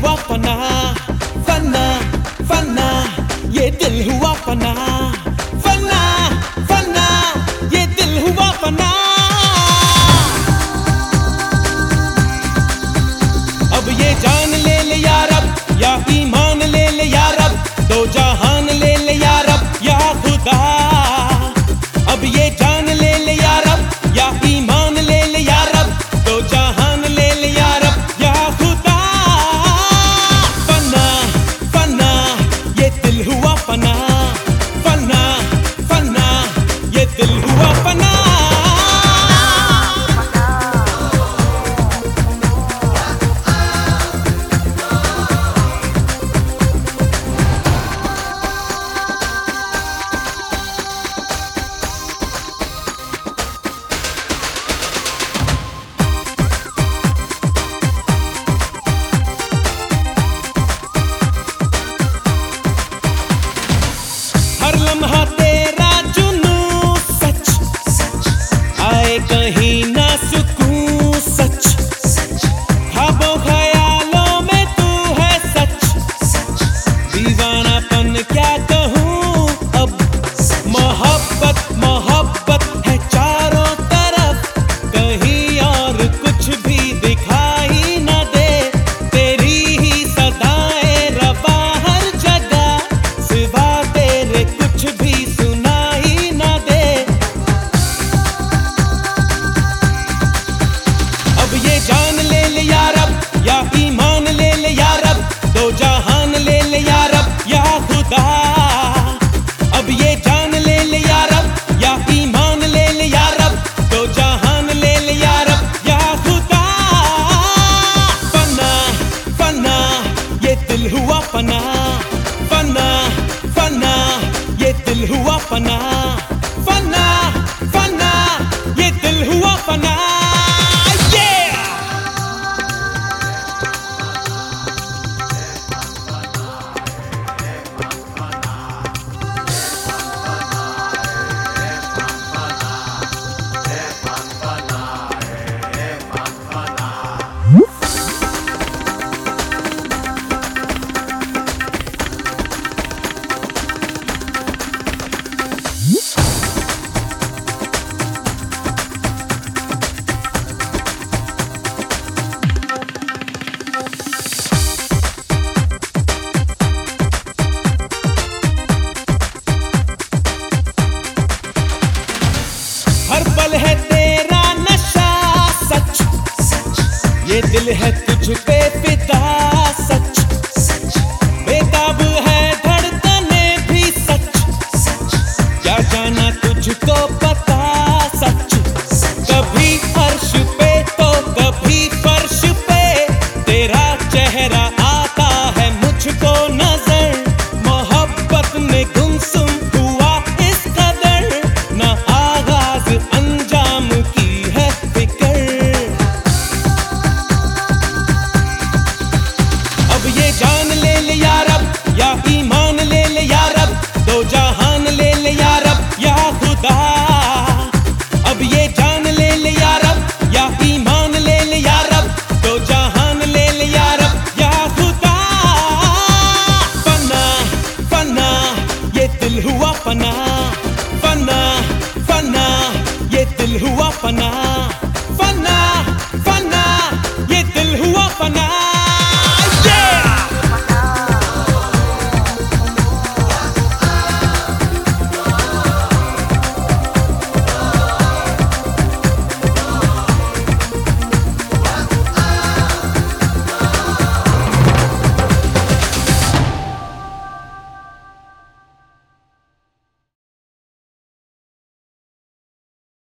kuwapana For and now. पागल है तेरा नशा सच, सच। ये दिल है तुझ पे पिता